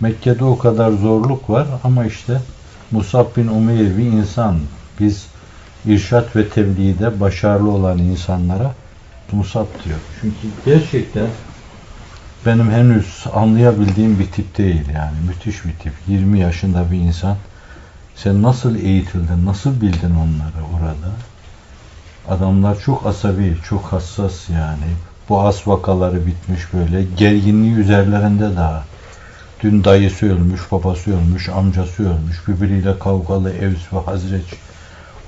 Mekke'de o kadar zorluk var ama işte Musab bin Umeyr bir insan. Biz irşat ve tebliğde başarılı olan insanlara Musab diyor. Çünkü gerçekten benim henüz anlayabildiğim bir tip değil yani. Müthiş bir tip. 20 yaşında bir insan. Sen nasıl eğitildin, nasıl bildin onları orada? Adamlar çok asabi, çok hassas yani. Bu as vakaları bitmiş böyle. Gerginliği üzerlerinde daha. Dün dayısı ölmüş, babası ölmüş, amcası ölmüş. Birbiriyle kavgalı Evs ve Hazreç.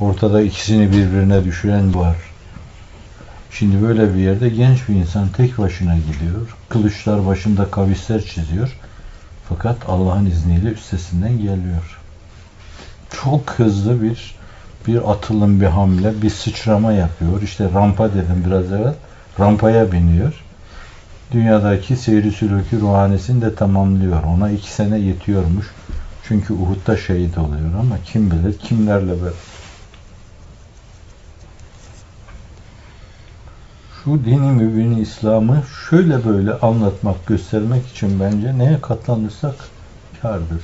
Ortada ikisini birbirine düşüren var. Şimdi böyle bir yerde genç bir insan tek başına gidiyor. Kılıçlar başında kavisler çiziyor. Fakat Allah'ın izniyle üstesinden geliyor. Çok hızlı bir bir atılım, bir hamle, bir sıçrama yapıyor. İşte rampa dedim biraz evvel. Rampaya biniyor. Dünyadaki seyri sülükü ruhanesini de tamamlıyor. Ona iki sene yetiyormuş. Çünkü Uhud'da şehit oluyor ama kim bilir kimlerle beraber. Şu dini mübini İslam'ı şöyle böyle anlatmak, göstermek için bence neye katlanırsak kardır.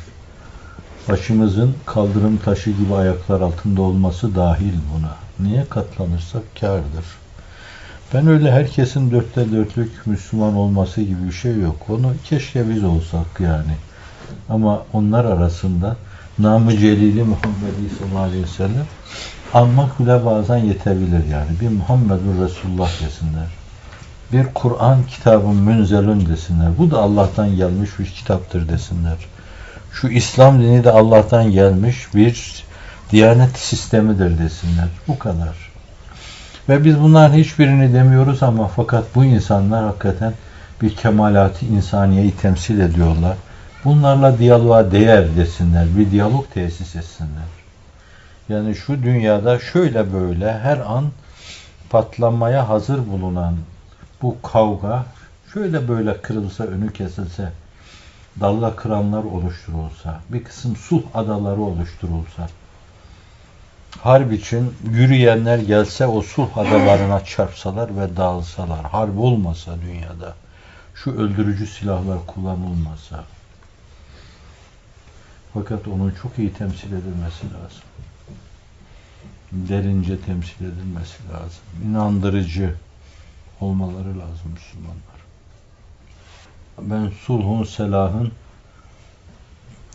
Başımızın kaldırım taşı gibi ayaklar altında olması dahil buna. Niye katlanırsak kardır. Ben öyle herkesin dörtte dörtlük Müslüman olması gibi bir şey yok. Onu keşke biz olsak yani. Ama onlar arasında namı celili Muhammed sallallahu aleyhi ve sellem anmak bile bazen yetebilir yani. Bir Muhammedur Resulullah desinler. Bir Kur'an kitabın münzelün desinler. Bu da Allah'tan gelmiş bir kitaptır desinler. Şu İslam dini de Allah'tan gelmiş bir diyanet sistemidir desinler. Bu kadar. Ve biz bunların hiçbirini demiyoruz ama fakat bu insanlar hakikaten bir kemalatı insaniyeyi temsil ediyorlar. Bunlarla diyaloğa değer desinler, bir diyalog tesis etsinler. Yani şu dünyada şöyle böyle her an patlamaya hazır bulunan bu kavga şöyle böyle kırılsa, önü kesilse, dalga kıranlar oluşturulsa, bir kısım sulh adaları oluşturulsa, harp için yürüyenler gelse o sulh adalarına çarpsalar ve dağılsalar, harp olmasa dünyada, şu öldürücü silahlar kullanılmasa, fakat onun çok iyi temsil edilmesi lazım. Derince temsil edilmesi lazım. İnandırıcı olmaları lazım Müslümanlar. Ben sulhun, selahın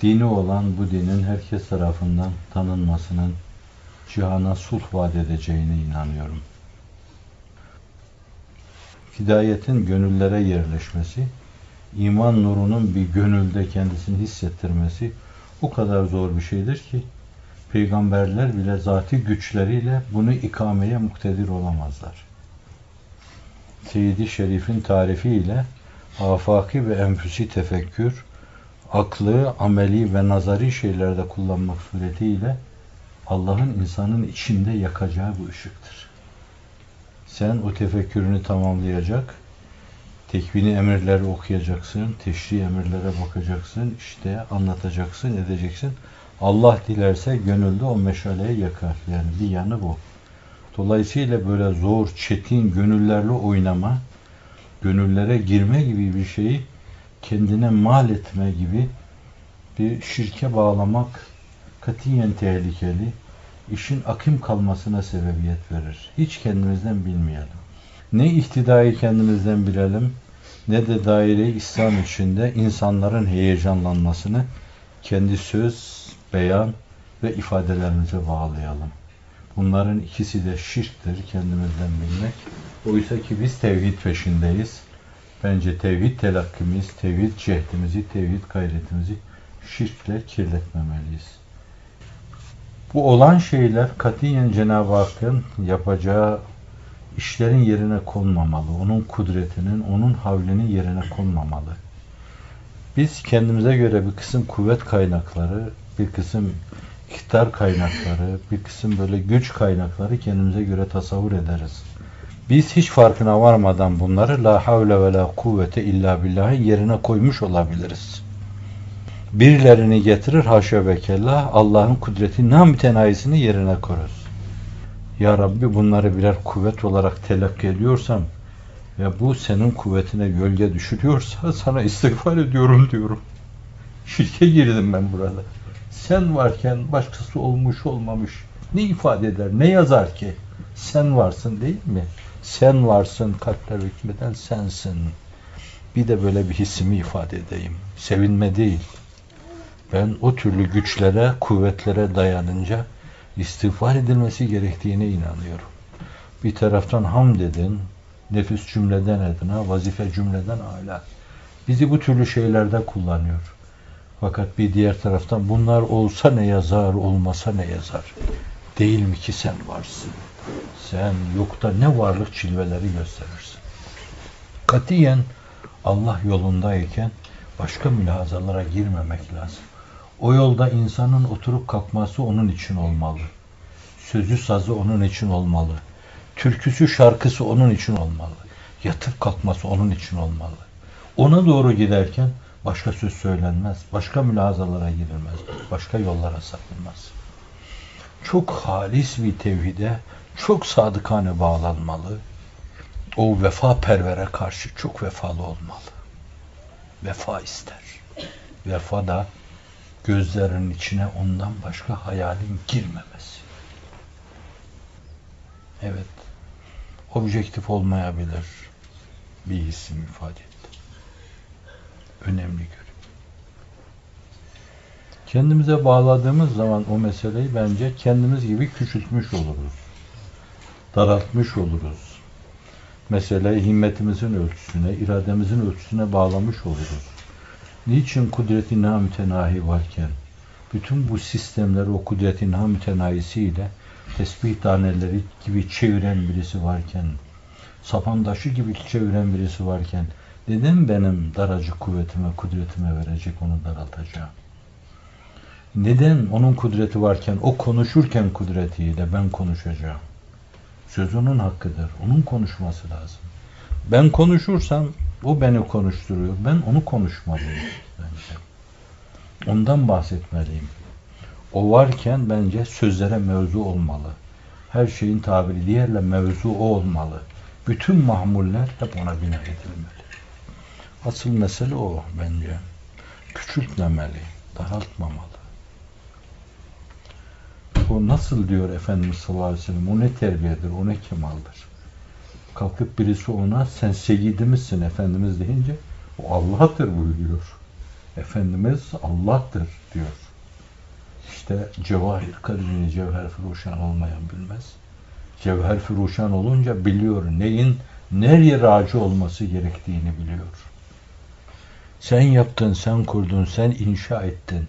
dini olan bu dinin herkes tarafından tanınmasının cihana sulh vaat edeceğine inanıyorum. Hidayetin gönüllere yerleşmesi, iman nurunun bir gönülde kendisini hissettirmesi o kadar zor bir şeydir ki peygamberler bile zati güçleriyle bunu ikameye muktedir olamazlar. Seyyid-i Şerif'in tarifiyle afaki ve enfüsi tefekkür, aklı, ameli ve nazari şeylerde kullanmak suretiyle Allah'ın insanın içinde yakacağı bu ışıktır. Sen o tefekkürünü tamamlayacak, tekvini emirleri okuyacaksın, teşri emirlere bakacaksın, işte anlatacaksın, edeceksin. Allah dilerse gönülde o meşaleyi yakar. Yani bir yanı bu. Dolayısıyla böyle zor, çetin gönüllerle oynama, gönüllere girme gibi bir şeyi kendine mal etme gibi bir şirke bağlamak katiyen tehlikeli, işin akım kalmasına sebebiyet verir. Hiç kendimizden bilmeyelim. Ne ihtidayı kendimizden bilelim, ne de daire İslam içinde insanların heyecanlanmasını kendi söz, beyan ve ifadelerimize bağlayalım. Bunların ikisi de şirktir kendimizden bilmek. Oysa ki biz tevhid peşindeyiz. Bence tevhid telakkimiz, tevhid cehdimizi, tevhid gayretimizi şirkle kirletmemeliyiz. Bu olan şeyler katiyen Cenab-ı Hakk'ın yapacağı işlerin yerine konmamalı. Onun kudretinin, onun havlinin yerine konmamalı. Biz kendimize göre bir kısım kuvvet kaynakları, bir kısım iktidar kaynakları, bir kısım böyle güç kaynakları kendimize göre tasavvur ederiz. Biz hiç farkına varmadan bunları la havle ve la kuvvete illa billahi yerine koymuş olabiliriz. Birilerini getirir haşa ve kella Allah'ın kudreti namütenayisini yerine koruz. Ya Rabbi bunları birer kuvvet olarak telakki ediyorsam ve bu senin kuvvetine gölge düşürüyorsa sana istiğfar ediyorum diyorum. Şirke girdim ben burada. Sen varken başkası olmuş olmamış ne ifade eder, ne yazar ki? Sen varsın değil mi? Sen varsın, kalpler hükmeden sensin. Bir de böyle bir hissimi ifade edeyim. Sevinme değil. Ben o türlü güçlere, kuvvetlere dayanınca istiğfar edilmesi gerektiğine inanıyorum. Bir taraftan hamd edin, nefis cümleden edina, vazife cümleden ala. Bizi bu türlü şeylerde kullanıyor. Fakat bir diğer taraftan bunlar olsa ne yazar, olmasa ne yazar? Değil mi ki sen varsın? Sen yokta ne varlık çilveleri gösterirsin. Katiyen Allah yolundayken başka mülahazalara girmemek lazım. O yolda insanın oturup kalkması onun için olmalı. Sözü sazı onun için olmalı. Türküsü şarkısı onun için olmalı. Yatıp kalkması onun için olmalı. Ona doğru giderken başka söz söylenmez. Başka mülahazalara girilmez. Başka yollara sapılmaz. Çok halis bir tevhide çok sadıkane bağlanmalı. O vefa pervere karşı çok vefalı olmalı. Vefa ister. Vefa da gözlerinin içine ondan başka hayalin girmemesi. Evet, objektif olmayabilir bir hissim ifade etti. Önemli görüyorum. Kendimize bağladığımız zaman o meseleyi bence kendimiz gibi küçültmüş oluruz. Daraltmış oluruz. Meseleyi himmetimizin ölçüsüne, irademizin ölçüsüne bağlamış oluruz. Niçin kudreti namütenahi varken bütün bu sistemleri o kudretin namütenahisiyle tesbih taneleri gibi çeviren birisi varken sapandaşı gibi çeviren birisi varken neden benim daracı kuvvetime, kudretime verecek onu daraltacağım? Neden onun kudreti varken, o konuşurken kudretiyle ben konuşacağım? Söz onun hakkıdır. Onun konuşması lazım. Ben konuşursam o beni konuşturuyor. Ben onu konuşmalıyım bence. Ondan bahsetmeliyim. O varken bence sözlere mevzu olmalı. Her şeyin tabiri diğerle mevzu o olmalı. Bütün mahmuller hep ona bina edilmeli. Asıl mesele o bence. Küçültmemeli, daraltmamalı. O nasıl diyor Efendimiz sallallahu aleyhi ve sellem, o ne terbiyedir, o ne kemaldir. Kalkıp birisi ona sen seyyidimizsin Efendimiz deyince o Allah'tır buyuruyor. Efendimiz Allah'tır diyor. İşte cevahir kalbini cevher firuşan olmayan bilmez. Cevher firuşan olunca biliyor neyin nereye raci olması gerektiğini biliyor. Sen yaptın, sen kurdun, sen inşa ettin.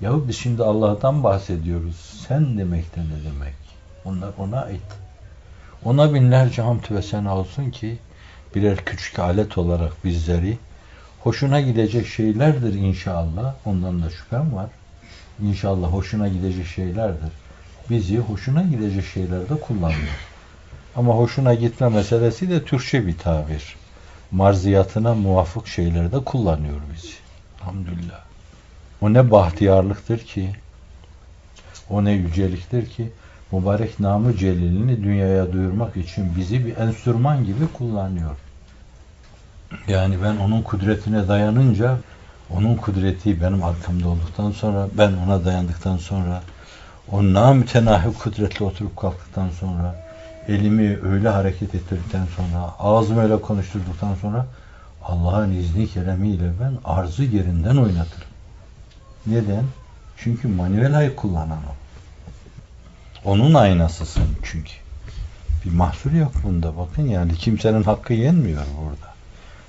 Yahu biz şimdi Allah'tan bahsediyoruz. Sen demek de ne demek? Onlar ona ait. Ona binlerce hamd ve sena olsun ki birer küçük alet olarak bizleri hoşuna gidecek şeylerdir inşallah. Ondan da şüphem var. İnşallah hoşuna gidecek şeylerdir. Bizi hoşuna gidecek şeylerde kullanıyor. Ama hoşuna gitme meselesi de Türkçe bir tabir. Marziyatına muvafık şeylerde kullanıyor bizi. Hamdülillah. O ne bahtiyarlıktır ki, o ne yüceliktir ki, mübarek namı celilini dünyaya duyurmak için bizi bir enstrüman gibi kullanıyor. Yani ben onun kudretine dayanınca, onun kudreti benim arkamda olduktan sonra, ben ona dayandıktan sonra, o namütenahi kudretle oturup kalktıktan sonra, elimi öyle hareket ettirdikten sonra, ağzımı öyle konuşturduktan sonra, Allah'ın izni keremiyle ben arzı yerinden oynatırım. Neden? Çünkü manuel ay kullanan o. Onun aynasısın çünkü. Bir mahsur yok bunda bakın yani kimsenin hakkı yenmiyor burada.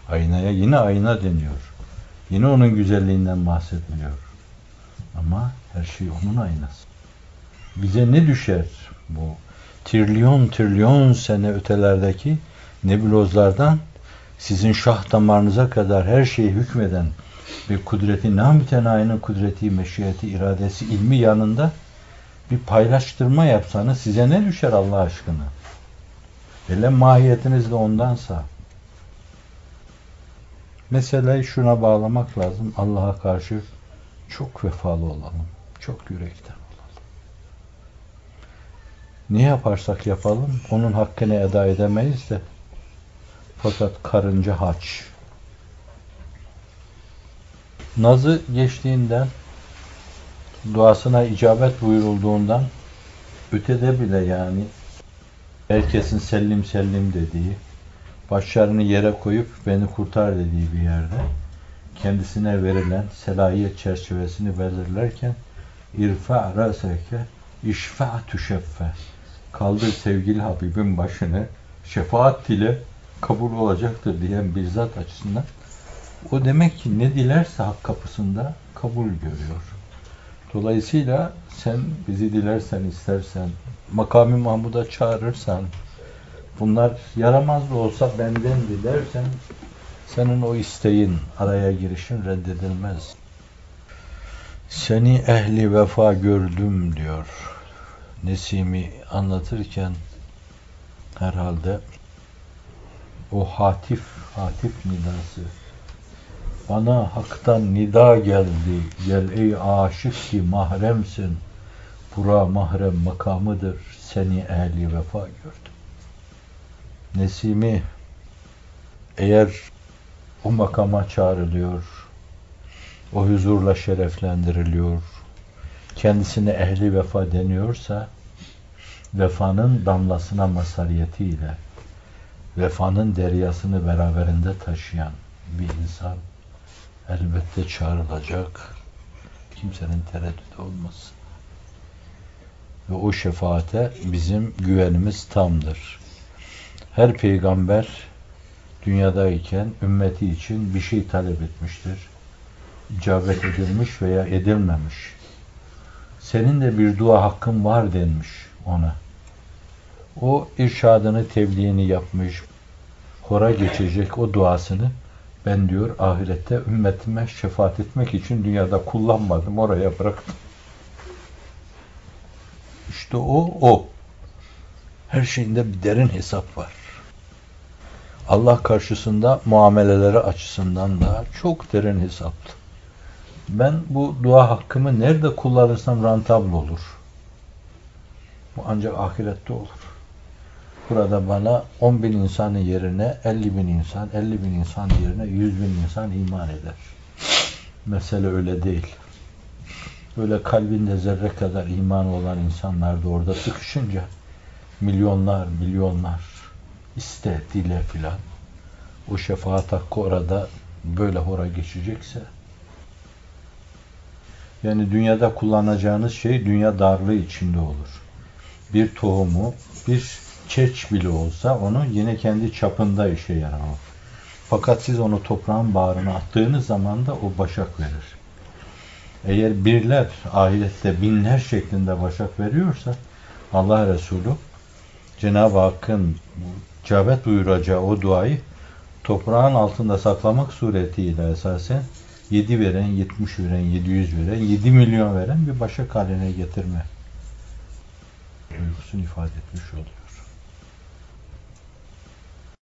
Aynaya yine ayna deniyor. Yine onun güzelliğinden bahsediliyor. Ama her şey onun aynası. Bize ne düşer bu trilyon trilyon sene ötelerdeki nebulozlardan sizin şah damarınıza kadar her şeyi hükmeden bir kudreti, namütenayinin kudreti, meşiyeti, iradesi, ilmi yanında bir paylaştırma yapsanız size ne düşer Allah aşkına? Hele mahiyetiniz de ondansa. Meseleyi şuna bağlamak lazım. Allah'a karşı çok vefalı olalım. Çok yürekten olalım. Ne yaparsak yapalım onun hakkını eda edemeyiz de fakat karınca haç Nazı geçtiğinden, duasına icabet buyurulduğundan ötede bile yani herkesin sellim sellim dediği, başlarını yere koyup beni kurtar dediği bir yerde kendisine verilen selahiyet çerçevesini belirlerken irfa raseke işfa tüşeffe kaldır sevgili Habibin başını şefaat dile kabul olacaktır diyen bir zat açısından o demek ki ne dilerse hak kapısında kabul görüyor. Dolayısıyla sen bizi dilersen istersen makami Mahmud'a çağırırsan bunlar yaramaz da olsa benden dilersen senin o isteğin, araya girişin reddedilmez. Seni ehli vefa gördüm diyor. Nesimi anlatırken herhalde o hatif, hatif nidası bana haktan nida geldi. Gel ey aşık ki mahremsin. Bura mahrem makamıdır. Seni ehli vefa gördüm. Nesimi eğer o makama çağrılıyor, o huzurla şereflendiriliyor, kendisine ehli vefa deniyorsa, vefanın damlasına masariyetiyle, vefanın deryasını beraberinde taşıyan bir insan elbette çağrılacak. Kimsenin tereddütü olmasın. Ve o şefaate bizim güvenimiz tamdır. Her peygamber dünyadayken ümmeti için bir şey talep etmiştir. İcabet edilmiş veya edilmemiş. Senin de bir dua hakkın var denmiş ona. O irşadını, tebliğini yapmış, hora geçecek o duasını ben diyor ahirette ümmetime şefaat etmek için dünyada kullanmadım, oraya bıraktım. İşte o, o. Her şeyinde bir derin hesap var. Allah karşısında muameleleri açısından da çok derin hesaplı. Ben bu dua hakkımı nerede kullanırsam rantabl olur. Bu ancak ahirette olur. Burada bana 10 bin insanın yerine 50 bin insan, 50 bin insan yerine 100 bin insan iman eder. Mesele öyle değil. Böyle kalbinde zerre kadar iman olan insanlar da orada sıkışınca milyonlar, milyonlar iste, dile filan o şefaat hakkı orada böyle hora geçecekse yani dünyada kullanacağınız şey dünya darlığı içinde olur. Bir tohumu, bir çeç bile olsa onu yine kendi çapında işe yarar. Fakat siz onu toprağın bağrına attığınız zaman da o başak verir. Eğer birler ahirette binler şeklinde başak veriyorsa Allah Resulü Cenab-ı Hakk'ın icabet buyuracağı o duayı toprağın altında saklamak suretiyle esasen 7 veren, 70 veren, 700 veren, 7 milyon veren bir başak haline getirme duygusunu ifade etmiş olur.